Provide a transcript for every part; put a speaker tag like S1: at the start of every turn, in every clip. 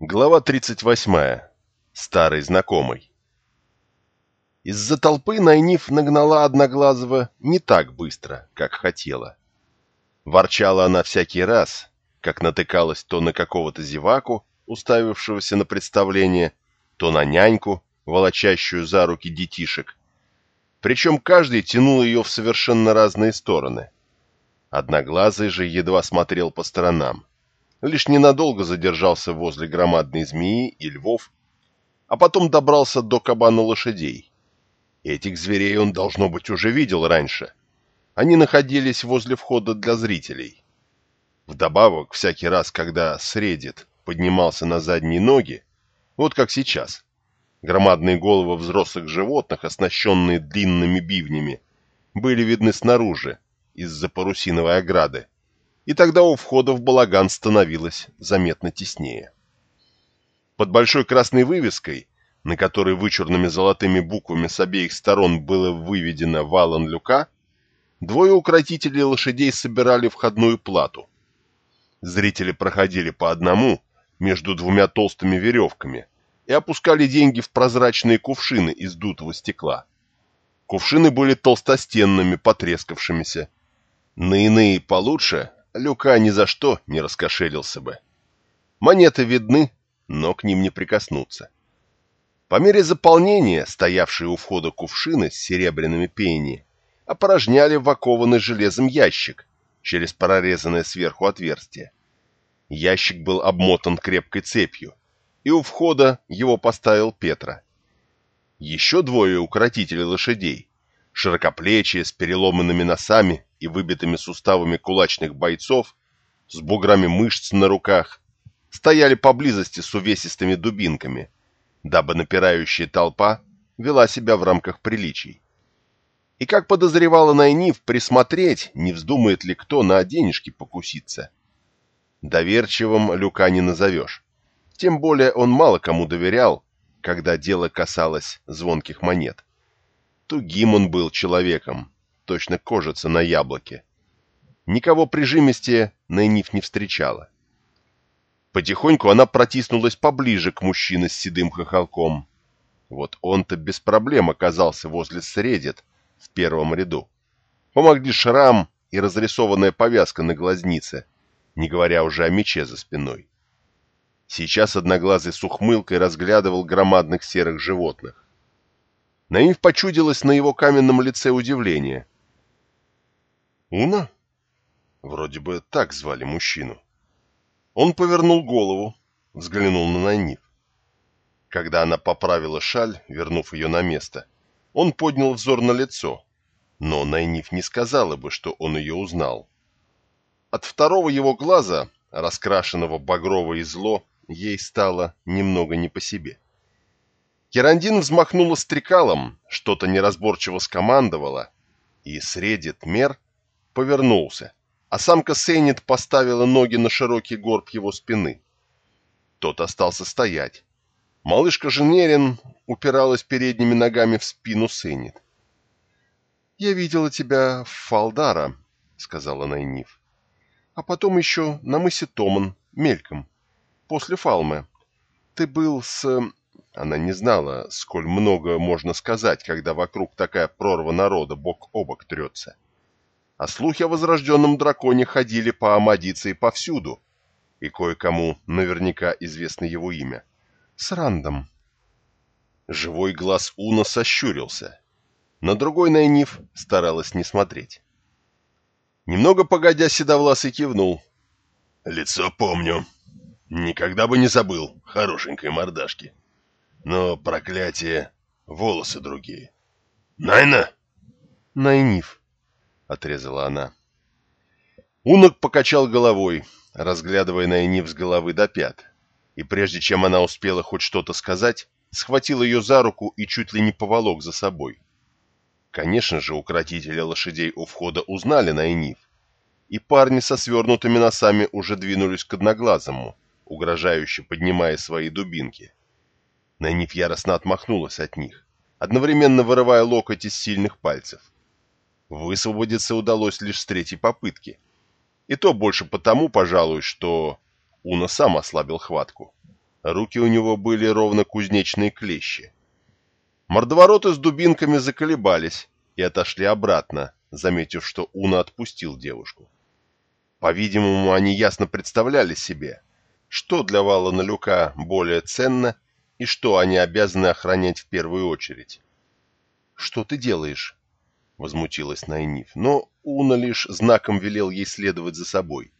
S1: Глава 38. Старый знакомый. Из-за толпы Найниф нагнала Одноглазого не так быстро, как хотела. Ворчала она всякий раз, как натыкалась то на какого-то зеваку, уставившегося на представление, то на няньку, волочащую за руки детишек. Причем каждый тянул ее в совершенно разные стороны. Одноглазый же едва смотрел по сторонам лишь ненадолго задержался возле громадной змеи и львов, а потом добрался до кабана лошадей. Этих зверей он, должно быть, уже видел раньше. Они находились возле входа для зрителей. Вдобавок, всякий раз, когда Средит поднимался на задние ноги, вот как сейчас, громадные головы взрослых животных, оснащенные длинными бивнями, были видны снаружи, из-за парусиновой ограды и тогда у входа в балаган становилось заметно теснее. Под большой красной вывеской, на которой вычурными золотыми буквами с обеих сторон было выведено «Валан Люка», двое укротителей лошадей собирали входную плату. Зрители проходили по одному между двумя толстыми веревками и опускали деньги в прозрачные кувшины из дутого стекла. Кувшины были толстостенными, потрескавшимися. На иные получше Люка ни за что не раскошелился бы. Монеты видны, но к ним не прикоснуться. По мере заполнения, стоявшие у входа кувшины с серебряными пенни опорожняли в окованный железом ящик через прорезанное сверху отверстие. Ящик был обмотан крепкой цепью, и у входа его поставил Петра. Еще двое укротителей лошадей, широкоплечие, с переломанными носами и выбитыми суставами кулачных бойцов, с буграми мышц на руках, стояли поблизости с увесистыми дубинками, дабы напирающая толпа вела себя в рамках приличий. И как подозревала Найниф, присмотреть, не вздумает ли кто на денежки покуситься. Доверчивым Люка не назовешь. Тем более он мало кому доверял, когда дело касалось звонких монет. Тугим он был человеком, точно кожица на яблоке. Никого прижимистее Найниф не встречала. Потихоньку она протиснулась поближе к мужчине с седым хохолком. Вот он-то без проблем оказался возле средит в первом ряду. Помогли шрам и разрисованная повязка на глазнице, не говоря уже о мече за спиной. Сейчас одноглазый с ухмылкой разглядывал громадных серых животных. Наив почудилось на его каменном лице удивление. Уна? Вроде бы так звали мужчину. Он повернул голову, взглянул на Найниф. Когда она поправила шаль, вернув ее на место, он поднял взор на лицо, но Найниф не сказала бы, что он ее узнал. От второго его глаза, раскрашенного багрово и зло, ей стало немного не по себе. Керандин взмахнула стрекалом, что-то неразборчиво скомандовала, и средит мер повернулся, а самка Сейнит поставила ноги на широкий горб его спины. Тот остался стоять. Малышка Женерин упиралась передними ногами в спину Сейнит. «Я видела тебя в Фалдара», — сказала Найниф. «А потом еще на мысе Томан, мельком, после Фалмы. Ты был с...» Она не знала, сколь много можно сказать, когда вокруг такая прорва народа бок о бок трется а слухи о возрожденном драконе ходили по Амадиции повсюду, и кое-кому наверняка известно его имя. С Рандом. Живой глаз Уна сощурился. На другой Найниф старалась не смотреть. Немного погодя, Седовласый кивнул. «Лицо помню. Никогда бы не забыл хорошенькой мордашки. Но проклятие, волосы другие. Найна?» «Найниф», — отрезала она. Унок покачал головой, разглядывая Найниф с головы до пят, и прежде чем она успела хоть что-то сказать, схватил ее за руку и чуть ли не поволок за собой. Конечно же, укротители лошадей у входа узнали Найниф, и парни со свернутыми носами уже двинулись к одноглазому, угрожающе поднимая свои дубинки. Найниф яростно отмахнулась от них, одновременно вырывая локоть из сильных пальцев. Высвободиться удалось лишь с третьей попытки. И то больше потому, пожалуй, что Уна сам ослабил хватку. руки у него были ровно кузнечные клещи. Мордовороты с дубинками заколебались и отошли обратно, заметив, что Уна отпустил девушку. По-видимому, они ясно представляли себе, что для Валана Люка более ценно и что они обязаны охранять в первую очередь. «Что ты делаешь?» — возмутилась Найниф, но Уна лишь знаком велел ей следовать за собой.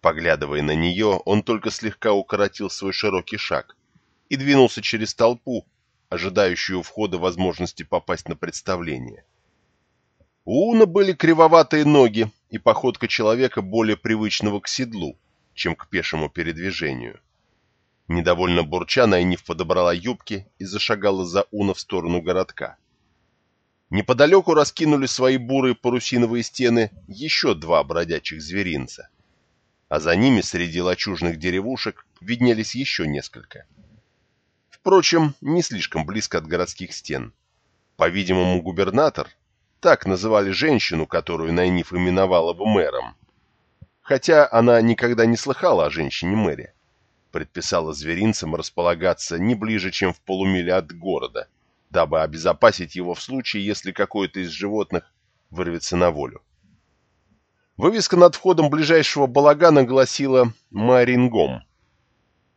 S1: Поглядывая на нее, он только слегка укоротил свой широкий шаг и двинулся через толпу, ожидающую входа возможности попасть на представление. У Уна были кривоватые ноги и походка человека более привычного к седлу, чем к пешему передвижению. Недовольно бурча, Найниф подобрала юбки и зашагала за Уна в сторону городка. Неподалеку раскинули свои бурые парусиновые стены еще два бродячих зверинца — а за ними среди лачужных деревушек виднелись еще несколько. Впрочем, не слишком близко от городских стен. По-видимому, губернатор, так называли женщину, которую Найниф именовала бы мэром, хотя она никогда не слыхала о женщине-мэре, предписала зверинцам располагаться не ближе, чем в полумиле от города, дабы обезопасить его в случае, если какое-то из животных вырвется на волю. Вывеска над входом ближайшего балагана гласила «Марингом».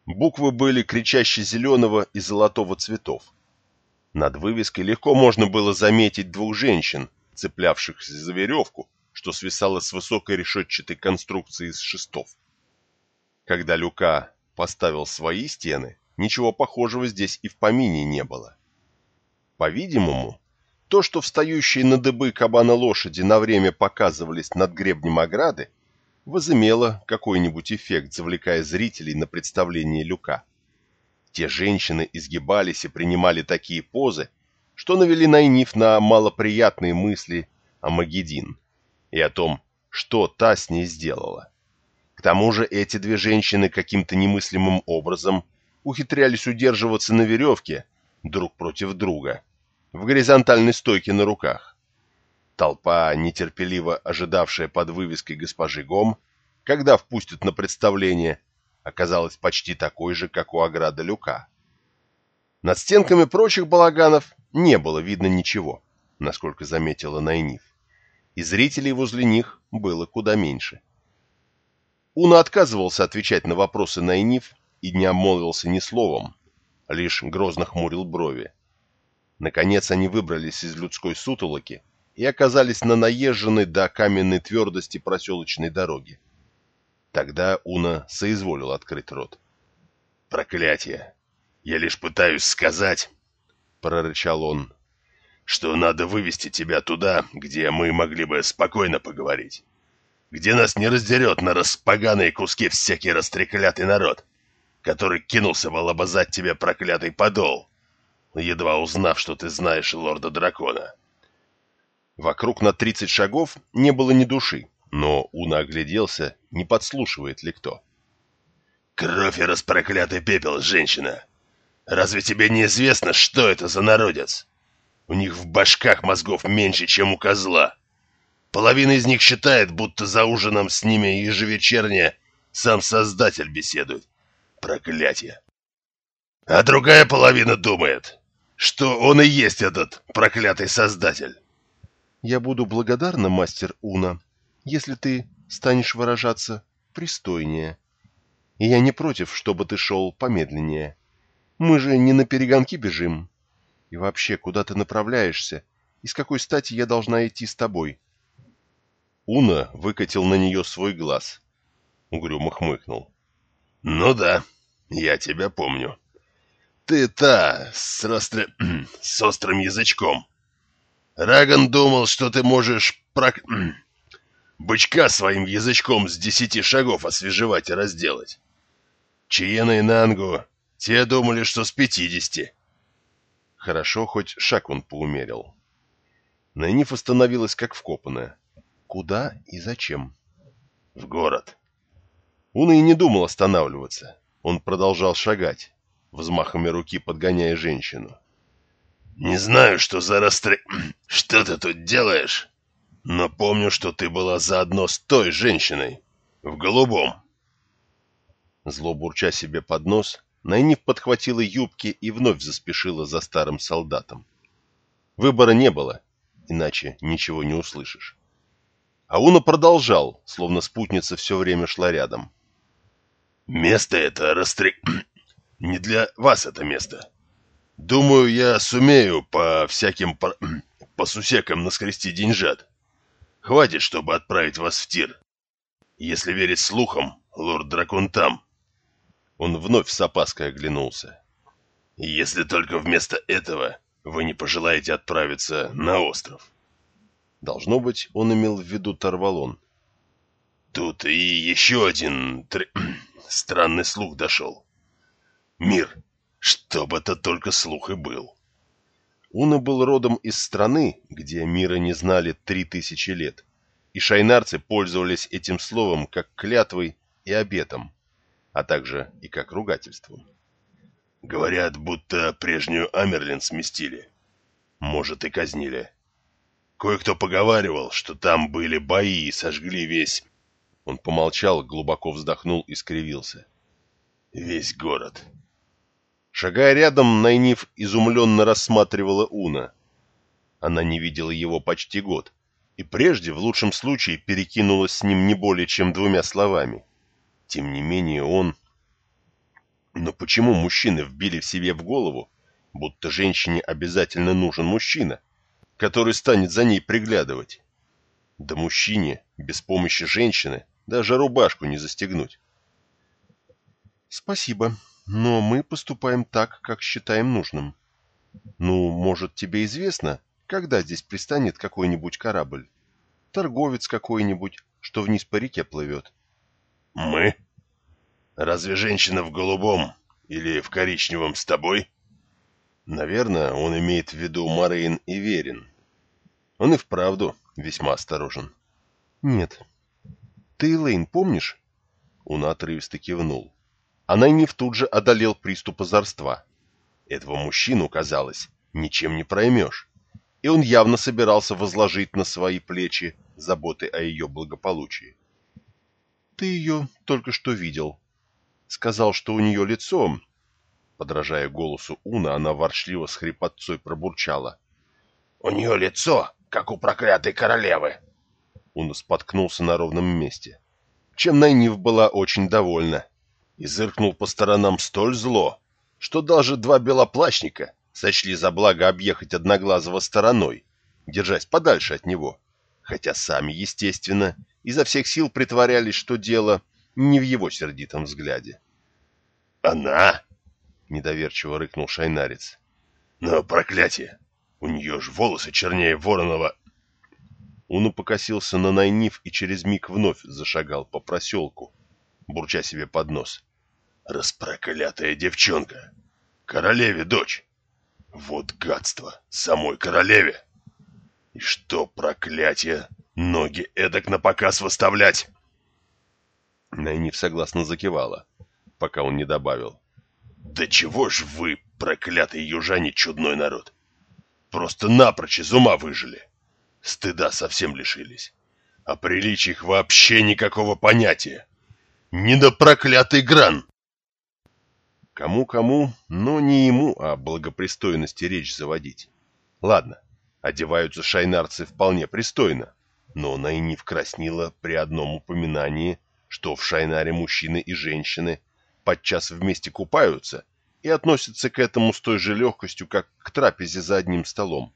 S1: Буквы были кричаще зеленого и золотого цветов. Над вывеской легко можно было заметить двух женщин, цеплявшихся за веревку, что свисало с высокой решетчатой конструкции из шестов. Когда Люка поставил свои стены, ничего похожего здесь и в помине не было. По-видимому, то, что встающие на дыбы кабана лошади на время показывались над гребнем ограды, возымело какой-нибудь эффект, завлекая зрителей на представление Люка. Те женщины изгибались и принимали такие позы, что навели Найниф на малоприятные мысли о Магедин и о том, что та с ней сделала. К тому же эти две женщины каким-то немыслимым образом ухитрялись удерживаться на веревке друг против друга – в горизонтальной стойке на руках. Толпа, нетерпеливо ожидавшая под вывеской госпожи Гом, когда впустят на представление, оказалась почти такой же, как у ограда люка. Над стенками прочих балаганов не было видно ничего, насколько заметила Найниф, и зрителей возле них было куда меньше. Уна отказывался отвечать на вопросы Найниф и не обмолвился ни словом, лишь грозно хмурил брови. Наконец они выбрались из людской сутолоки и оказались на наезженной до каменной твердости проселочной дороге. Тогда Уна соизволил открыть рот. «Проклятие! Я лишь пытаюсь сказать, — прорычал он, — что надо вывести тебя туда, где мы могли бы спокойно поговорить, где нас не раздерет на распоганые куски всякий растреклятый народ, который кинулся волобозать тебе проклятый подол, едва узнав, что ты знаешь лорда-дракона. Вокруг на тридцать шагов не было ни души, но Уна огляделся, не подслушивает ли кто. «Кровь и распроклятый пепел, женщина! Разве тебе не известно, что это за народец? У них в башках мозгов меньше, чем у козла. Половина из них считает, будто за ужином с ними ежевечерне сам Создатель беседует. Проклятие! А другая половина думает, что он и есть этот проклятый создатель.
S2: Я буду благодарна, мастер Уна, если ты станешь выражаться пристойнее. И я не против, чтобы ты шел помедленнее. Мы же не на перегонки бежим. И вообще, куда ты направляешься? И с какой стати я должна идти с тобой?
S1: Уна выкатил на нее свой глаз. Угрюмо хмыкнул. «Ну да, я тебя помню». Ты та, с, ростр... с острым язычком. Раган думал, что ты можешь прок... бычка своим язычком с десяти шагов освежевать и разделать. Чиена и Нангу, те думали, что с пятидесяти. Хорошо, хоть шаг он поумерил. Найниф остановилась как вкопанная. Куда и зачем? В город. Он и не думал останавливаться. Он продолжал шагать взмахами руки подгоняя женщину. «Не знаю, что за расстр... Что ты тут делаешь? Но помню, что ты была заодно с той женщиной. В голубом». Зло бурча себе под нос, Найниф подхватила юбки и вновь заспешила за старым солдатом. Выбора не было, иначе ничего не услышишь. Ауна продолжал, словно спутница все время шла рядом.
S2: «Место это расстрел... Не для вас это место. Думаю, я сумею по всяким по, по сусекам наскрести деньжат. Хватит, чтобы отправить вас в тир. Если верить слухам, лорд-дракон там.
S1: Он вновь с опаской оглянулся.
S2: Если только вместо этого вы не пожелаете отправиться на остров.
S1: Должно быть, он имел в виду Тарвалон.
S2: Тут и еще один тр... странный слух дошел. Мир, чтобы это только слух и был.
S1: Уна был родом из страны, где мира не знали три тысячи лет, и шайнарцы пользовались этим словом как клятвой и обетом, а также и как ругательством.
S2: Говорят, будто прежнюю Амерлин сместили. Может, и казнили. Кое-кто поговаривал, что там были бои и сожгли весь...
S1: Он помолчал, глубоко вздохнул и скривился.
S2: Весь город.
S1: Шагая рядом, Найниф изумленно рассматривала Уна. Она не видела его почти год, и прежде, в лучшем случае, перекинулась с ним не более чем двумя словами. Тем не менее он... Но почему мужчины вбили в себе в голову, будто женщине обязательно нужен мужчина, который станет за ней приглядывать? Да мужчине без помощи женщины даже рубашку не застегнуть. «Спасибо, но мы поступаем так, как считаем нужным. Ну, может, тебе известно, когда здесь пристанет какой-нибудь корабль? Торговец какой-нибудь, что вниз по реке плывет?»
S2: «Мы?» Разве женщина в голубом или в коричневом с тобой?
S1: Наверное, он имеет в виду Морейн и Верин. Он и вправду весьма осторожен. Нет. Ты, Лейн, помнишь? Он отрывисто кивнул. А Найниф тут же одолел приступ озорства. Этого мужчину, казалось, ничем не проймешь. И он явно собирался возложить на свои плечи заботы о ее благополучии. Ты ее только что видел, сказал, что у нее лицо... Подражая голосу Уна, она ворчливо с хрипотцой пробурчала.
S2: «У нее лицо, как у проклятой королевы!»
S1: Уна споткнулся на ровном месте, чем Найниф была очень довольна, и зыркнул по сторонам столь зло, что даже два белоплащника сочли за благо объехать одноглазого стороной, держась подальше от него, хотя сами, естественно, изо всех сил притворялись, что дело не в его сердитом взгляде.
S2: «Она?»
S1: — недоверчиво рыкнул шайнарец.
S2: «Но проклятие! У нее ж волосы чернее вороного!»
S1: Он упокосился на Найниф и через миг вновь зашагал по проселку, бурча себе под нос.
S2: «Распроклятая девчонка! Королеве дочь! Вот гадство! Самой королеве! И что, проклятие, ноги эдак на показ выставлять!»
S1: Найниф согласно закивала, пока он не добавил.
S2: «Да чего ж вы, проклятые южане, чудной народ! Просто напрочь из ума выжили! Стыда совсем лишились! О приличиях вообще никакого понятия! Не до проклятый гран!»
S1: Кому-кому, но не ему о благопристойности речь заводить. Ладно, одеваются шайнарцы вполне пристойно, но Найниф краснила при одном упоминании что в Шайнаре мужчины и женщины подчас вместе купаются и относятся к этому с той же легкостью, как к трапезе за одним столом.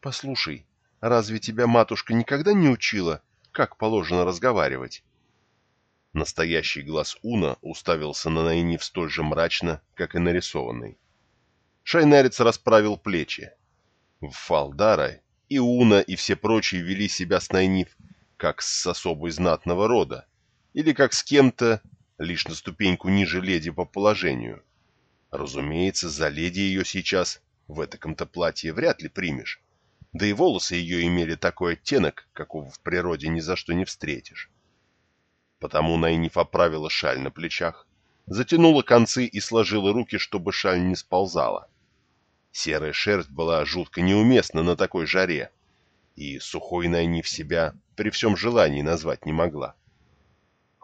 S1: «Послушай, разве тебя матушка никогда не учила, как положено разговаривать?» Настоящий глаз Уна уставился на Найниф столь же мрачно, как и нарисованный. Шайнарец расправил плечи. В Фалдара и Уна, и все прочие вели себя с Найниф, как с особой знатного рода, или как с кем-то, лишь на ступеньку ниже леди по положению. Разумеется, за леди ее сейчас в этаком-то платье вряд ли примешь, да и волосы ее имели такой оттенок, какого в природе ни за что не встретишь. Потому Найниф оправила шаль на плечах, затянула концы и сложила руки, чтобы шаль не сползала. Серая шерсть была жутко неуместна на такой жаре, и сухой Найниф себя при всем желании назвать не могла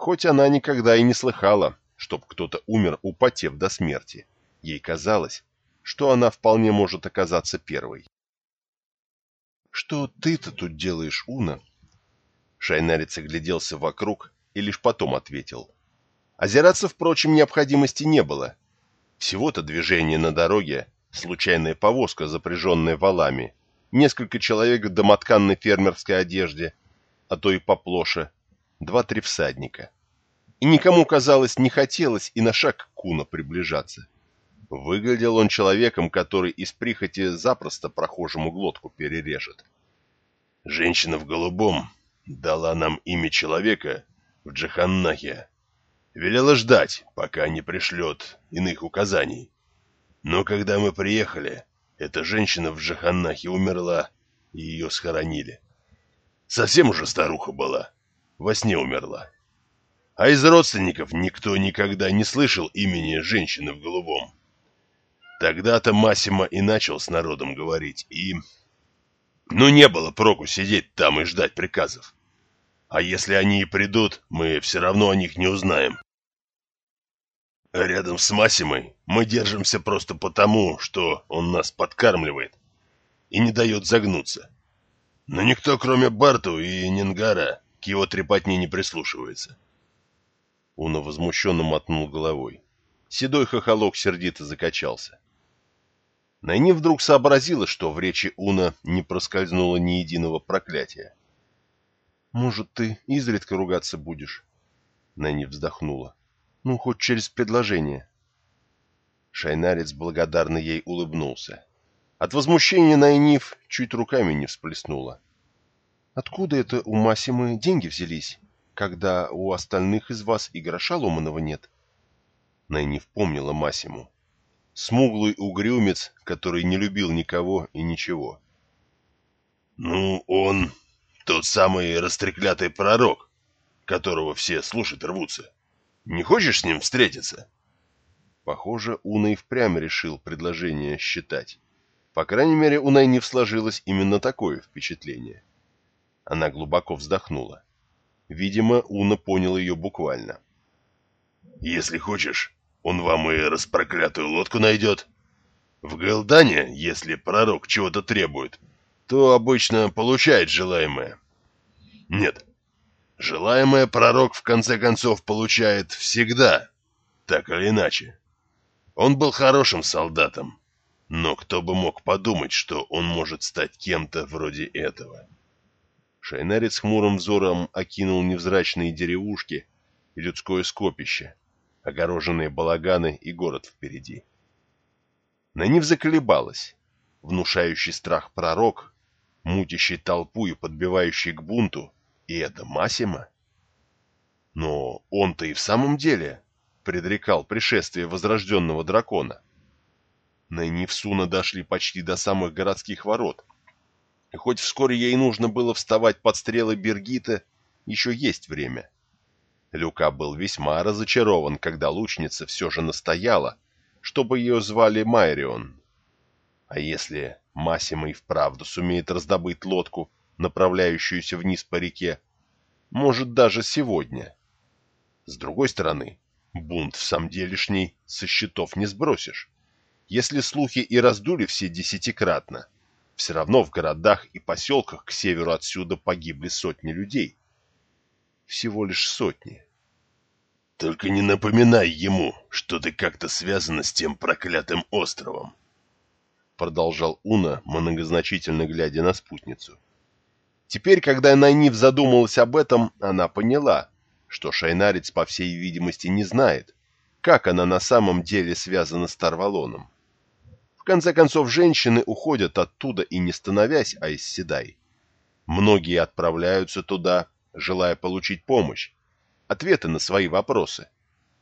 S1: хоть она никогда и не слыхала, чтоб кто-то умер, употев до смерти. Ей казалось, что она вполне может оказаться первой. «Что ты-то тут делаешь, Уна?» Шайнарец огляделся вокруг и лишь потом ответил. Озираться, впрочем, необходимости не было. Всего-то движение на дороге, случайная повозка, запряженная валами, несколько человек в домотканной фермерской одежде, а то и поплоше, два-три всадника. И никому, казалось, не хотелось и на шаг Куна приближаться. Выглядел он человеком, который из прихоти запросто прохожему глотку перережет.
S2: «Женщина в голубом дала нам имя человека в Джаханнахе. Велела ждать, пока не пришлет иных указаний. Но когда мы приехали, эта женщина в Джаханнахе умерла, и ее схоронили. Совсем уже старуха была, во сне умерла. А из родственников никто никогда не слышал имени женщины в голубом. Тогда-то Масима и начал с народом говорить, и... Ну, не было проку сидеть там и ждать приказов. А если они и придут, мы все равно о них не узнаем. Рядом с Масимой мы держимся просто потому, что он нас подкармливает и не дает загнуться. Но никто, кроме Барту и Нингара, к его трепотне не прислушивается.
S1: Уна возмущенно мотнул головой. Седой хохолок сердито закачался. Найни вдруг сообразила, что в речи Уна не проскользнуло ни единого проклятия. «Может, ты изредка ругаться будешь?» Найни вздохнула. Ну, хоть через предложение. Шайнарец благодарно ей улыбнулся. От возмущения Найниф чуть руками не всплеснула. Откуда это у Масимы деньги взялись, когда у остальных из вас и гроша ломаного нет? Найниф помнила Масиму. Смуглый угрюмец, который не любил никого и ничего.
S2: «Ну, он тот самый растреклятый пророк, которого все слушать рвутся. Не хочешь с ним встретиться?»
S1: Похоже, Уна и впрямь решил предложение считать. По крайней мере, у Найниф сложилось именно такое впечатление. Она глубоко вздохнула. Видимо, Уна понял ее буквально.
S2: «Если хочешь, он вам и распроклятую лодку найдет. В Гэлдане, если пророк чего-то требует, то обычно получает желаемое. Нет, Желаемое пророк в конце концов получает всегда, так или иначе. Он был хорошим солдатом, но кто бы мог подумать, что он может стать кем-то вроде этого?
S1: Шайнарец хмурым взором окинул невзрачные деревушки и людское скопище, огороженные балаганы и город впереди. На Нив заколебалась. Внушающий страх пророк, мутящий толпу и подбивающий к бунту, и это Масима? Но он-то и в самом деле предрекал пришествие возрожденного дракона. Найнифсуна дошли почти до самых городских ворот. И хоть вскоре ей нужно было вставать под стрелы Бергита, еще есть время. Люка был весьма разочарован, когда лучница все же настояла, чтобы ее звали Майрион. А если Масима и вправду сумеет раздобыть лодку, направляющуюся вниз по реке, может, даже сегодня. С другой стороны, бунт в самом делешний со счетов не сбросишь. Если слухи и раздули все десятикратно, все равно в городах и поселках к северу отсюда погибли сотни людей. Всего лишь сотни.
S2: Только не напоминай ему, что ты как-то связана с тем проклятым островом.
S1: Продолжал Уна, многозначительно глядя на спутницу. Теперь, когда Найниф задумалась об этом, она поняла, что Шайнарец, по всей видимости, не знает, как она на самом деле связана с Тарвалоном. В конце концов, женщины уходят оттуда и не становясь Айсседай. Многие отправляются туда, желая получить помощь, ответы на свои вопросы.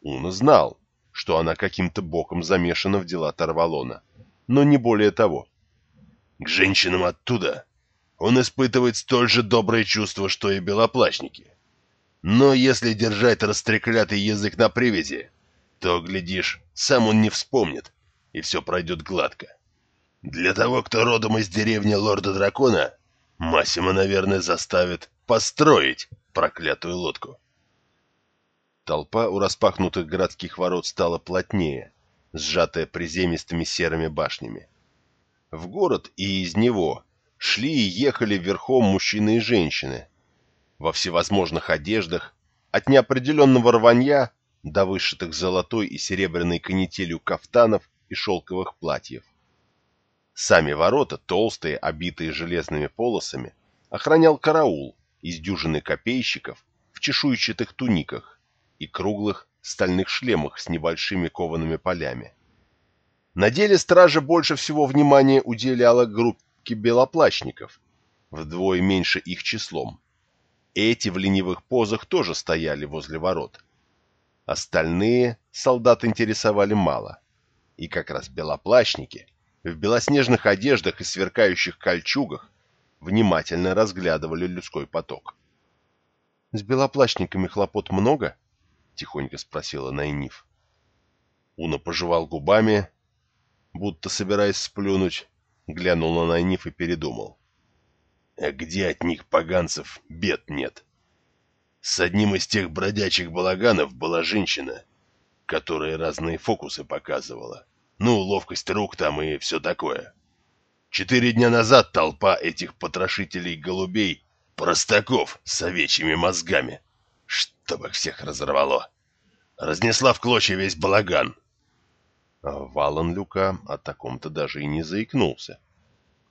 S1: Уна знал, что она каким-то боком замешана в дела Тарвалона, но не более того.
S2: К женщинам оттуда он испытывает столь же добрые чувства, что и белоплащники. Но если держать растреклятый язык на привязи, то, глядишь, сам он не вспомнит, и все пройдет гладко. Для того, кто родом из деревни Лорда-Дракона, Массима, наверное, заставит построить проклятую лодку.
S1: Толпа у распахнутых городских ворот стала плотнее, сжатая приземистыми серыми башнями. В город и из него шли и ехали верхом мужчины и женщины, во всевозможных одеждах, от неопределенного рванья до вышитых золотой и серебряной канителью кафтанов и шелковых платьев. Сами ворота, толстые, обитые железными полосами, охранял караул из дюжины копейщиков в чешуйчатых туниках и круглых стальных шлемах с небольшими коваными полями. На деле стража больше всего внимания уделяла группке белоплащников, вдвое меньше их числом. Эти в ленивых позах тоже стояли возле ворот. Остальные солдат интересовали мало. И как раз белоплащники в белоснежных одеждах и сверкающих кольчугах внимательно разглядывали людской поток. — С белоплащниками хлопот много? — тихонько спросила Найниф. Уна пожевал губами, будто собираясь сплюнуть, глянул на Найниф и передумал. А где от них, поганцев, бед нет? С одним из тех бродячих балаганов была женщина, которая разные фокусы показывала. Ну, ловкость рук там и все такое. Четыре дня назад толпа этих потрошителей голубей, простаков с овечьими мозгами, чтобы всех разорвало, разнесла в клочья весь балаган. А Валан Люка о таком-то даже и не заикнулся.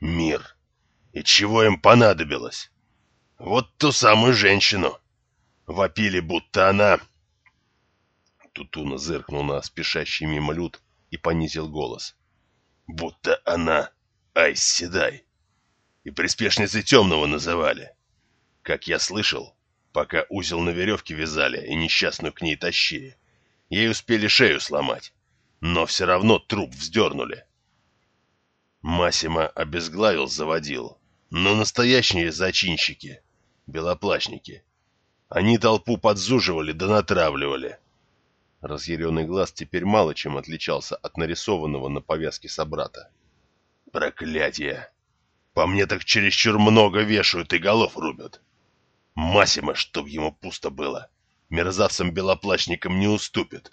S1: Мир! И чего им понадобилось? Вот ту самую женщину. Вопили, будто она... Тутуна зыркнул на спешащий мимо люд и понизил голос. Будто она Айс Седай. И приспешницей темного называли. Как я слышал, пока узел на веревке вязали и несчастную к ней тащили, ей успели шею сломать, но все равно труп вздернули. Масима обезглавил заводил, но настоящие зачинщики, белоплащники, они толпу подзуживали да натравливали. Разъяренный глаз теперь мало чем отличался от нарисованного на повязке собрата. Проклятие! По мне так чересчур много вешают и голов рубят. Масима, чтоб ему пусто было, мерзавцам-белоплащникам не уступит.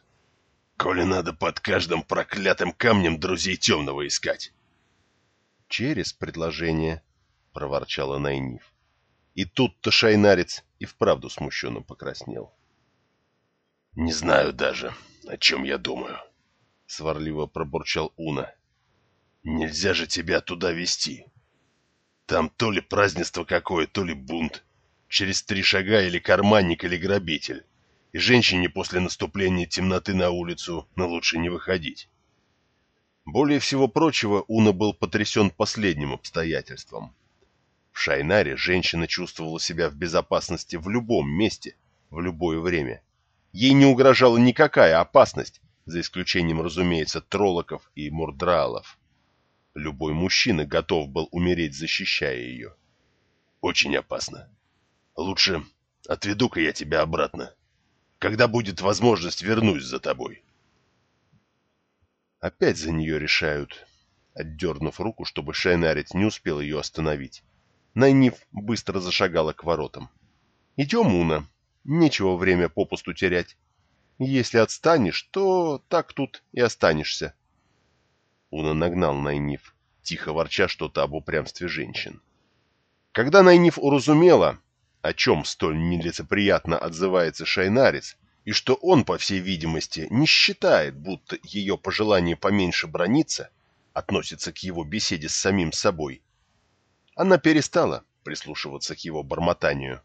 S1: Коли надо под каждым проклятым камнем друзей темного искать через предложение, — проворчала Найниф. И тут-то шайнарец и вправду смущенно покраснел. — Не знаю даже, о чем я думаю, — сварливо пробурчал Уна. — Нельзя же тебя туда вести. Там то ли празднество какое, то ли бунт. Через три шага или карманник, или грабитель. И женщине после наступления темноты на улицу, но лучше не выходить. Более всего прочего, Уна был потрясен последним обстоятельством. В Шайнаре женщина чувствовала себя в безопасности в любом месте, в любое время. Ей не угрожала никакая опасность, за исключением, разумеется, троллоков и мурдралов. Любой мужчина готов был умереть, защищая ее. Очень опасно. Лучше отведу-ка я тебя обратно. Когда будет возможность, вернусь за тобой. Опять за нее решают. Отдернув руку, чтобы Шайнарец не успел ее остановить. Найниф быстро зашагала к воротам. «Идем, Уна. Нечего время попусту терять. Если отстанешь, то так тут и останешься». Уна нагнал Найниф, тихо ворча что-то об упрямстве женщин. Когда Найниф уразумела, о чем столь нелицеприятно отзывается Шайнарец, и что он, по всей видимости, не считает, будто ее пожелание поменьше брониться относится к его беседе с самим собой. Она перестала прислушиваться к его бормотанию